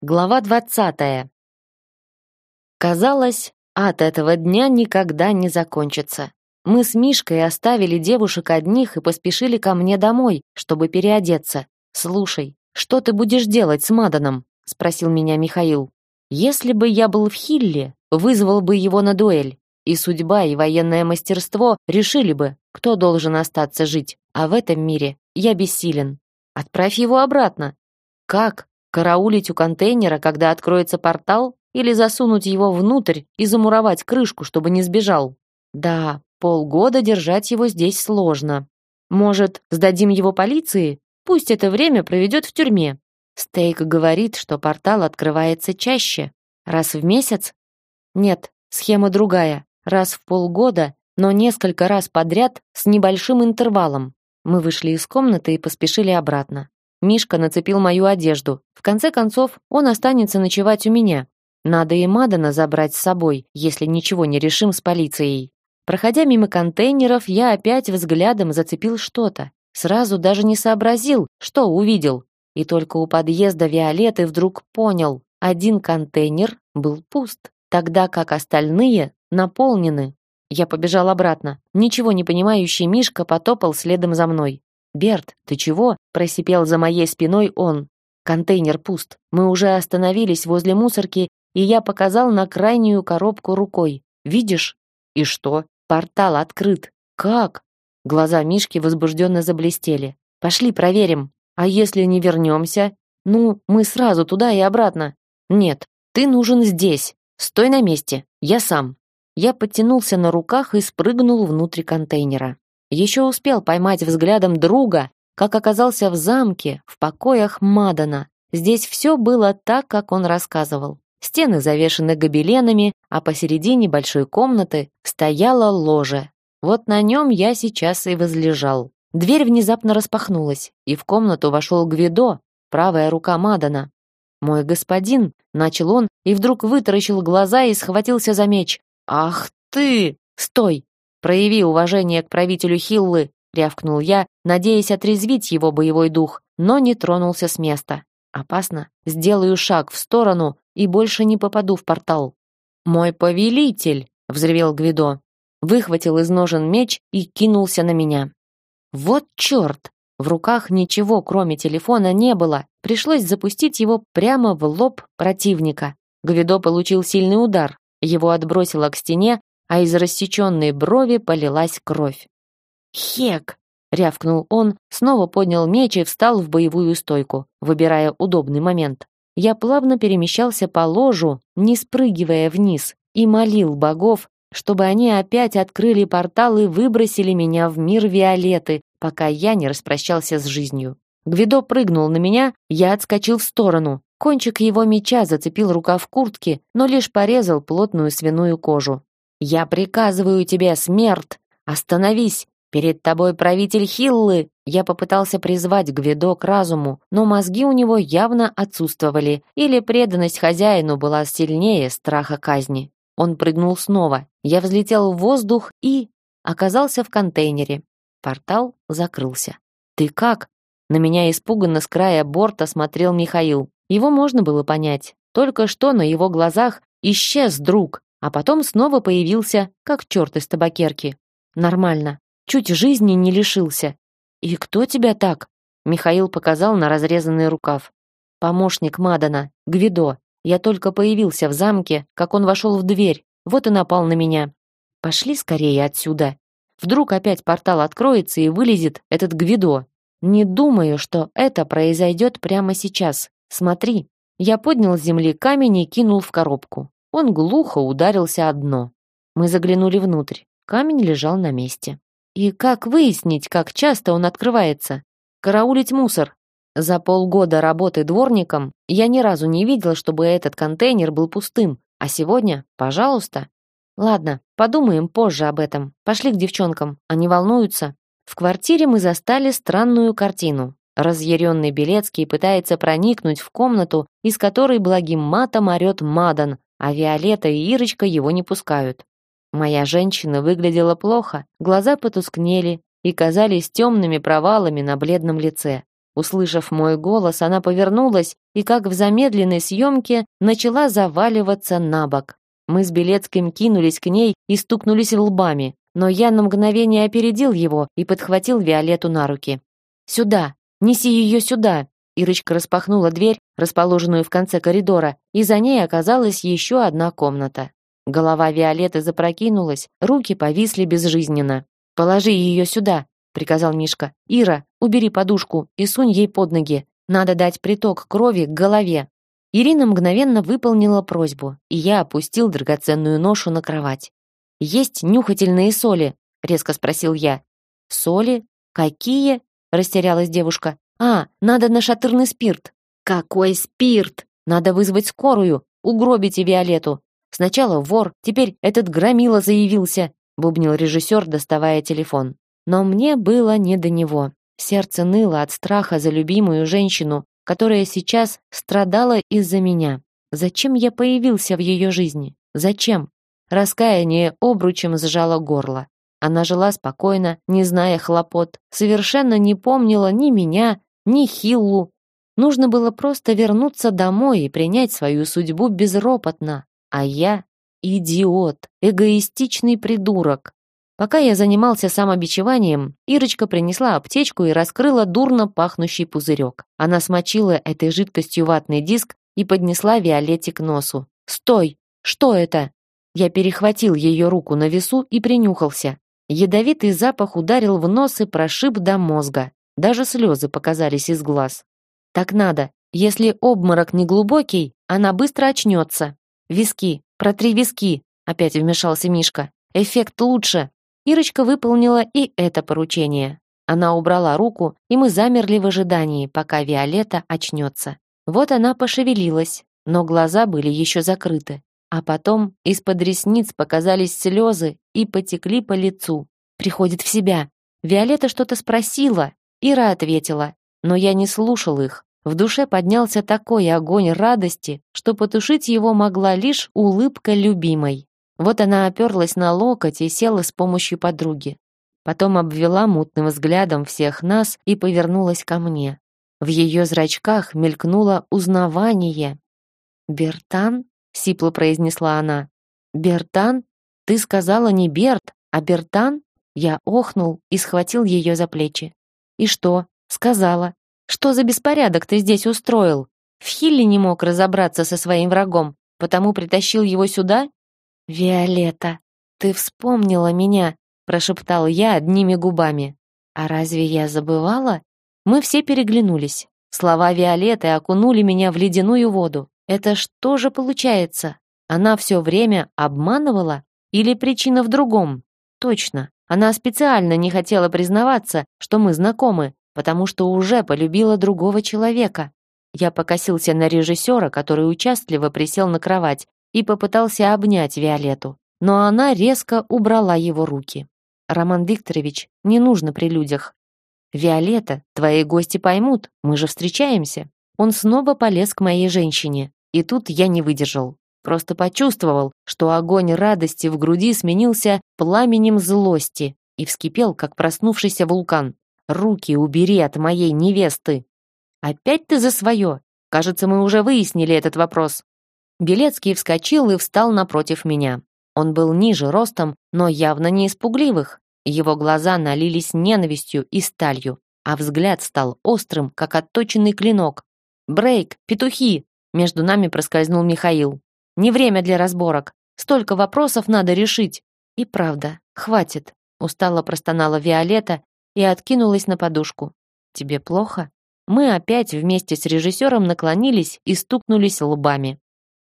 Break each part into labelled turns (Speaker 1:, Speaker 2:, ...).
Speaker 1: Глава двадцатая. Казалось, ад этого дня никогда не закончится. Мы с Мишкой оставили девушек одних и поспешили ко мне домой, чтобы переодеться. Слушай, что ты будешь делать с Маданом? спросил меня Михаил. Если бы я был в Хилле, вызвал бы его на дуэль, и судьба и военное мастерство решили бы, кто должен остаться жить. А в этом мире я бессилен. Отправь его обратно. Как? Караулить у контейнера, когда откроется портал, или засунуть его внутрь и замуровать крышку, чтобы не сбежал? Да, полгода держать его здесь сложно. Может, сдадим его полиции? Пусть это время проведет в тюрьме. Стейк говорит, что портал открывается чаще. Раз в месяц? Нет, схема другая. Раз в полгода, но несколько раз подряд с небольшим интервалом. Мы вышли из комнаты и поспешили обратно. Мишка нацепил мою одежду. В конце концов, он останется ночевать у меня. Надо и Мадана забрать с собой, если ничего не решим с полицией. Проходя мимо контейнеров, я опять взглядом зацепил что-то. Сразу даже не сообразил, что увидел. И только у подъезда Виолетты вдруг понял, один контейнер был пуст, тогда как остальные наполнены. Я побежал обратно. Ничего не понимающий Мишка потопал следом за мной. «Берт, ты чего?» – просипел за моей спиной он. «Контейнер пуст. Мы уже остановились возле мусорки, и я показал на крайнюю коробку рукой. Видишь?» «И что?» «Портал открыт». «Как?» Глаза Мишки возбужденно заблестели. «Пошли проверим. А если не вернемся?» «Ну, мы сразу туда и обратно». «Нет, ты нужен здесь. Стой на месте. Я сам». Я подтянулся на руках и спрыгнул внутрь контейнера. Еще успел поймать взглядом друга, как оказался в замке, в покоях Мадана. Здесь все было так, как он рассказывал. Стены завешены гобеленами, а посередине большой комнаты стояло ложе. Вот на нем я сейчас и возлежал. Дверь внезапно распахнулась, и в комнату вошел Гвидо, правая рука Мадана. «Мой господин», — начал он, и вдруг вытаращил глаза и схватился за меч. «Ах ты! Стой! Прояви уважение к правителю Хиллы, рявкнул я, надеясь отрезвить его боевой дух, но не тронулся с места. Опасно. Сделаю шаг в сторону и больше не попаду в портал. Мой повелитель, взревел Гвидо, выхватил из ножен меч и кинулся на меня. Вот чёрт! В руках ничего, кроме телефона, не было. Пришлось запустить его прямо в лоб противника. Гвидо получил сильный удар. Его отбросило к стене, а из рассеченной брови полилась кровь. «Хек!» — рявкнул он, снова поднял меч и встал в боевую стойку, выбирая удобный момент. Я плавно перемещался по ложу, не спрыгивая вниз, и молил богов, чтобы они опять открыли портал и выбросили меня в мир Виолеты, пока я не распрощался с жизнью. Гвидо прыгнул на меня, я отскочил в сторону. Кончик его меча зацепил рукав куртки, но лишь порезал плотную свиную кожу. Я приказываю тебе, смерть, остановись. Перед тобой правитель Хиллы. Я попытался призвать Гвидо к разуму, но мозги у него явно отсутствовали, или преданность хозяину была сильнее страха казни. Он прыгнул снова. Я взлетел в воздух и оказался в контейнере. Портал закрылся. Ты как? На меня испуганно с края борта смотрел Михаил. Его можно было понять. Только что на его глазах исчез друг, а потом снова появился, как черт из табакерки. Нормально. Чуть жизни не лишился. И кто тебя так? Михаил показал на разрезанный рукав. Помощник Мадана, Гвидо. Я только появился в замке, как он вошел в дверь. Вот и напал на меня. Пошли скорее отсюда. Вдруг опять портал откроется и вылезет этот Гвидо. Не думаю, что это произойдет прямо сейчас. Смотри. Я поднял с земли камень и кинул в коробку. Он глухо ударился о дно. Мы заглянули внутрь. Камень лежал на месте. И как выяснить, как часто он открывается? Караулить мусор. За полгода работы дворником я ни разу не видел, чтобы этот контейнер был пустым. А сегодня, пожалуйста. Ладно, подумаем позже об этом. Пошли к девчонкам. Они волнуются. В квартире мы застали странную картину. Разъяренный Белецкий пытается проникнуть в комнату, из которой благим матом орет Мадан, а Виолетта и Ирочка его не пускают. Моя женщина выглядела плохо, глаза потускнели и казались темными провалами на бледном лице. Услышав мой голос, она повернулась и, как в замедленной съемке, начала заваливаться на бок. Мы с Белецким кинулись к ней и стукнулись лбами, но я на мгновение опередил его и подхватил Виолетту на руки. «Сюда! Неси ее сюда!» Ирочка распахнула дверь, расположенную в конце коридора, и за ней оказалась еще одна комната. Голова Виолетты запрокинулась, руки повисли безжизненно. «Положи ее сюда», — приказал Мишка. «Ира, убери подушку и сунь ей под ноги. Надо дать приток крови к голове». Ирина мгновенно выполнила просьбу, и я опустил драгоценную ношу на кровать. «Есть нюхательные соли?» — резко спросил я. «Соли? Какие?» — растерялась девушка. «А, надо нашатырный спирт». «Какой спирт? Надо вызвать скорую, угробите Виолетту. Сначала вор, теперь этот громила заявился», — бубнил режиссер, доставая телефон. Но мне было не до него. Сердце ныло от страха за любимую женщину, которая сейчас страдала из-за меня. Зачем я появился в ее жизни? Зачем? Раскаяние обручем сжало горло. Она жила спокойно, не зная хлопот, совершенно не помнила ни меня, ни Хиллу. Нужно было просто вернуться домой и принять свою судьбу безропотно. А я — идиот, эгоистичный придурок. Пока я занимался самобичеванием, Ирочка принесла аптечку и раскрыла дурно пахнущий пузырек. Она смочила этой жидкостью ватный диск и поднесла Виолетте к носу. «Стой! Что это?» Я перехватил ее руку на весу и принюхался. Ядовитый запах ударил в нос и прошиб до мозга. Даже слезы показались из глаз. «Так надо. Если обморок не глубокий, она быстро очнется. Виски, протри виски», — опять вмешался Мишка. «Эффект лучше. Ирочка выполнила и это поручение. Она убрала руку, и мы замерли в ожидании, пока Виолетта очнется. Вот она пошевелилась, но глаза были еще закрыты. А потом из-под ресниц показались слезы и потекли по лицу. Приходит в себя. Виолетта что-то спросила. Ира ответила. Но я не слушал их. В душе поднялся такой огонь радости, что потушить его могла лишь улыбка любимой. Вот она оперлась на локоть и села с помощью подруги. Потом обвела мутным взглядом всех нас и повернулась ко мне. В ее зрачках мелькнуло узнавание. «Бертан?» — сипло произнесла она. «Бертан? Ты сказала не Берт, а Бертан?» Я охнул и схватил ее за плечи. «И что?» — сказала. «Что за беспорядок ты здесь устроил? В Хилле не мог разобраться со своим врагом, потому притащил его сюда «Виолетта, ты вспомнила меня», прошептал я одними губами. «А разве я забывала?» Мы все переглянулись. Слова Виолетты окунули меня в ледяную воду. Это что же получается? Она все время обманывала? Или причина в другом? Точно. Она специально не хотела признаваться, что мы знакомы, потому что уже полюбила другого человека. Я покосился на режиссера, который участливо присел на кровать и попытался обнять Виолетту, но она резко убрала его руки. «Роман Викторович, не нужно при людях. Виолетта, твои гости поймут, мы же встречаемся». Он снова полез к моей женщине, и тут я не выдержал. Просто почувствовал, что огонь радости в груди сменился пламенем злости и вскипел, как проснувшийся вулкан. «Руки убери от моей невесты!» «Опять ты за свое? Кажется, мы уже выяснили этот вопрос». Белецкий вскочил и встал напротив меня. Он был ниже ростом, но явно не испугливых. Его глаза налились ненавистью и сталью, а взгляд стал острым, как отточенный клинок. «Брейк! Петухи!» Между нами проскользнул Михаил. «Не время для разборок. Столько вопросов надо решить». «И правда, хватит», — устало простонала Виолетта и откинулась на подушку. «Тебе плохо?» Мы опять вместе с режиссером наклонились и стукнулись лбами.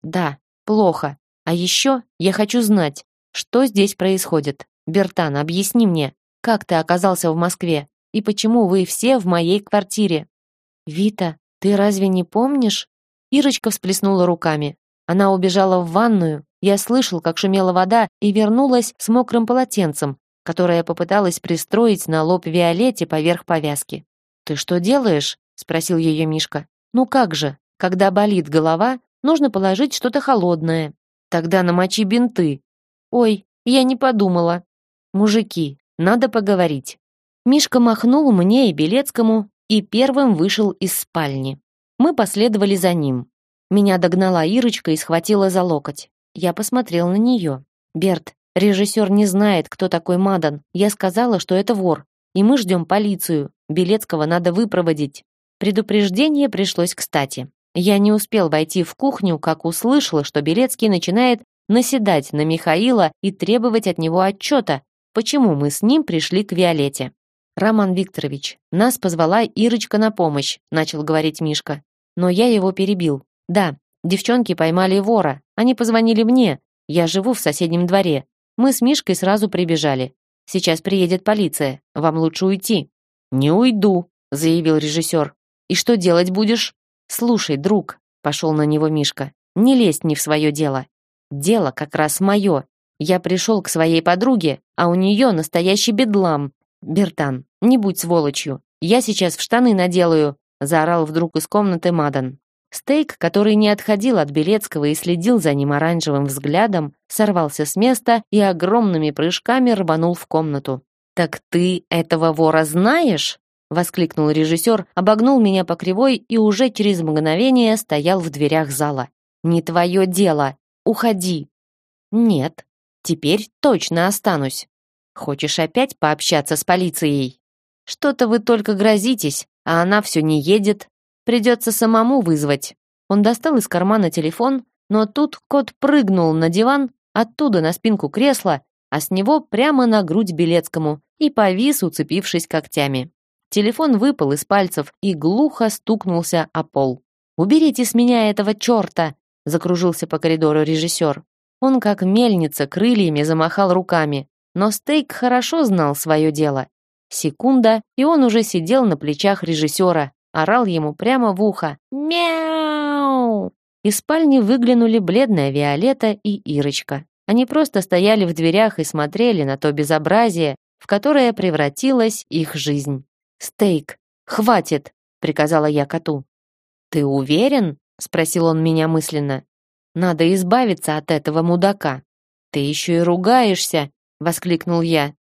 Speaker 1: Да, плохо. А еще я хочу знать, что здесь происходит. Бертан, объясни мне, как ты оказался в Москве и почему вы все в моей квартире? Вита, ты разве не помнишь? Ирочка всплеснула руками. Она убежала в ванную. Я слышал, как шумела вода, и вернулась с мокрым полотенцем, которое попыталась пристроить на лоб Виолетте поверх повязки. «Ты что делаешь?» — спросил ее Мишка. «Ну как же, когда болит голова, Нужно положить что-то холодное. Тогда намочи бинты. Ой, я не подумала. Мужики, надо поговорить. Мишка махнул мне и Белецкому, и первым вышел из спальни. Мы последовали за ним. Меня догнала Ирочка и схватила за локоть. Я посмотрел на нее. «Берт, режиссер не знает, кто такой Мадан. Я сказала, что это вор. И мы ждем полицию. Белецкого надо выпроводить». Предупреждение пришлось кстати. Я не успел войти в кухню, как услышал, что Белецкий начинает наседать на Михаила и требовать от него отчета, почему мы с ним пришли к Виолете. «Роман Викторович, нас позвала Ирочка на помощь», начал говорить Мишка. Но я его перебил. «Да, девчонки поймали вора. Они позвонили мне. Я живу в соседнем дворе. Мы с Мишкой сразу прибежали. Сейчас приедет полиция. Вам лучше уйти». «Не уйду», заявил режиссер. «И что делать будешь?» «Слушай, друг», — пошел на него Мишка, «не лезь не в свое дело. Дело как раз мое. Я пришел к своей подруге, а у нее настоящий бедлам. Бертан, не будь сволочью. Я сейчас в штаны наделаю», — заорал вдруг из комнаты Мадан. Стейк, который не отходил от Белецкого и следил за ним оранжевым взглядом, сорвался с места и огромными прыжками рванул в комнату. «Так ты этого вора знаешь?» воскликнул режиссер, обогнул меня по кривой и уже через мгновение стоял в дверях зала. Не твое дело. Уходи. Нет. Теперь точно останусь. Хочешь опять пообщаться с полицией? Что-то вы только грозитесь, а она все не едет. Придется самому вызвать. Он достал из кармана телефон, но тут кот прыгнул на диван, оттуда на спинку кресла, а с него прямо на грудь Белецкому и повис, уцепившись когтями. Телефон выпал из пальцев и глухо стукнулся о пол. «Уберите с меня этого черта!» — закружился по коридору режиссер. Он, как мельница, крыльями замахал руками, но Стейк хорошо знал свое дело. Секунда, и он уже сидел на плечах режиссера, орал ему прямо в ухо. «Мяу!» Из спальни выглянули бледная Виолетта и Ирочка. Они просто стояли в дверях и смотрели на то безобразие, в которое превратилась их жизнь. «Стейк, хватит!» — приказала я коту. «Ты уверен?» — спросил он меня мысленно. «Надо избавиться от этого мудака». «Ты еще и ругаешься!» — воскликнул я.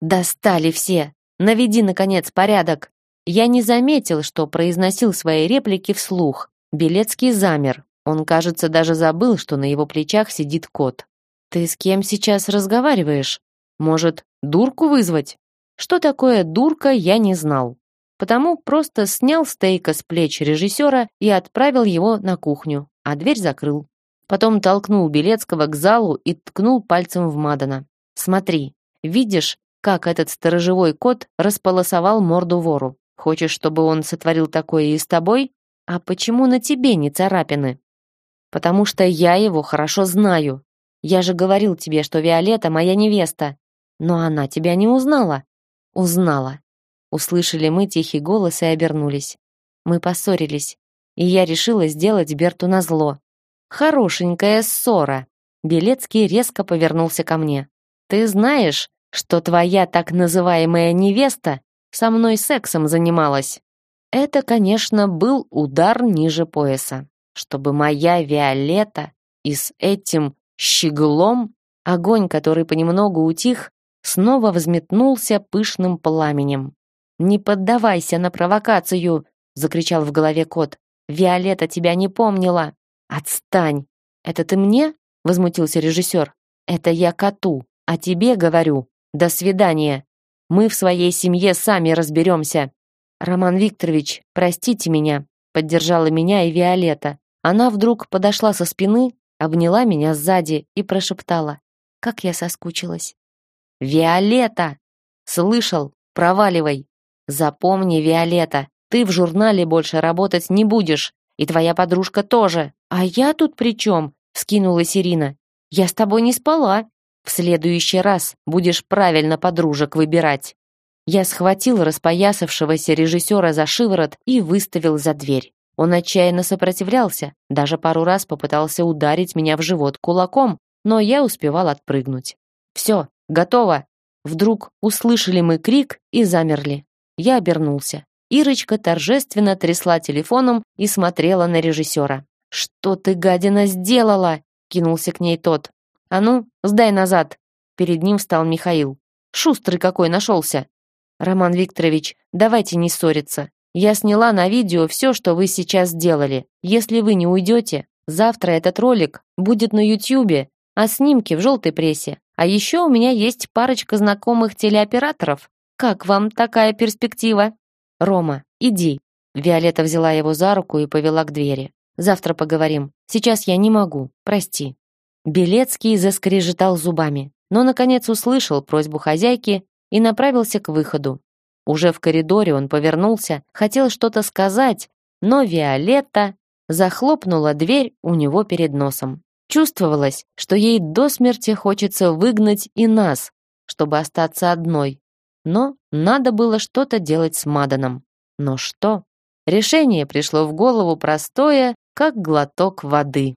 Speaker 1: «Достали все! Наведи, наконец, порядок!» Я не заметил, что произносил свои реплики вслух. Белецкий замер. Он, кажется, даже забыл, что на его плечах сидит кот. «Ты с кем сейчас разговариваешь? Может, дурку вызвать?» Что такое дурка, я не знал. Потому просто снял стейка с плеч режиссера и отправил его на кухню, а дверь закрыл. Потом толкнул Белецкого к залу и ткнул пальцем в Мадана. «Смотри, видишь, как этот сторожевой кот располосовал морду вору? Хочешь, чтобы он сотворил такое и с тобой? А почему на тебе не царапины?» «Потому что я его хорошо знаю. Я же говорил тебе, что Виолетта моя невеста. Но она тебя не узнала. Узнала. Услышали мы тихий голос и обернулись. Мы поссорились, и я решила сделать Берту назло. Хорошенькая ссора. Белецкий резко повернулся ко мне. Ты знаешь, что твоя так называемая невеста со мной сексом занималась? Это, конечно, был удар ниже пояса. Чтобы моя Виолетта и с этим щеглом огонь, который понемногу утих, снова взметнулся пышным пламенем. «Не поддавайся на провокацию!» — закричал в голове кот. «Виолетта тебя не помнила!» «Отстань! Это ты мне?» — возмутился режиссер. «Это я коту, а тебе говорю. До свидания. Мы в своей семье сами разберемся». «Роман Викторович, простите меня», — поддержала меня и Виолетта. Она вдруг подошла со спины, обняла меня сзади и прошептала. «Как я соскучилась!» Виолетта! Слышал? Проваливай. Запомни, Виолетта, ты в журнале больше работать не будешь, и твоя подружка тоже. А я тут при чем? Скинулась Ирина. Я с тобой не спала. В следующий раз будешь правильно подружек выбирать. Я схватил распоясавшегося режиссера за шиворот и выставил за дверь. Он отчаянно сопротивлялся, даже пару раз попытался ударить меня в живот кулаком, но я успевал отпрыгнуть. Все, Готово!» Вдруг услышали мы крик и замерли. Я обернулся. Ирочка торжественно трясла телефоном и смотрела на режиссера. «Что ты, гадина, сделала?» кинулся к ней тот. «А ну, сдай назад!» Перед ним встал Михаил. «Шустрый какой нашелся!» «Роман Викторович, давайте не ссориться. Я сняла на видео все, что вы сейчас сделали. Если вы не уйдете, завтра этот ролик будет на Ютьюбе, а снимки в желтой прессе. А еще у меня есть парочка знакомых телеоператоров. Как вам такая перспектива? Рома, иди. Виолетта взяла его за руку и повела к двери. Завтра поговорим. Сейчас я не могу. Прости. Белецкий заскрежетал зубами, но наконец услышал просьбу хозяйки и направился к выходу. Уже в коридоре он повернулся, хотел что-то сказать, но Виолетта захлопнула дверь у него перед носом. Чувствовалось, что ей до смерти хочется выгнать и нас, чтобы остаться одной. Но надо было что-то делать с Маданом. Но что? Решение пришло в голову простое, как глоток воды.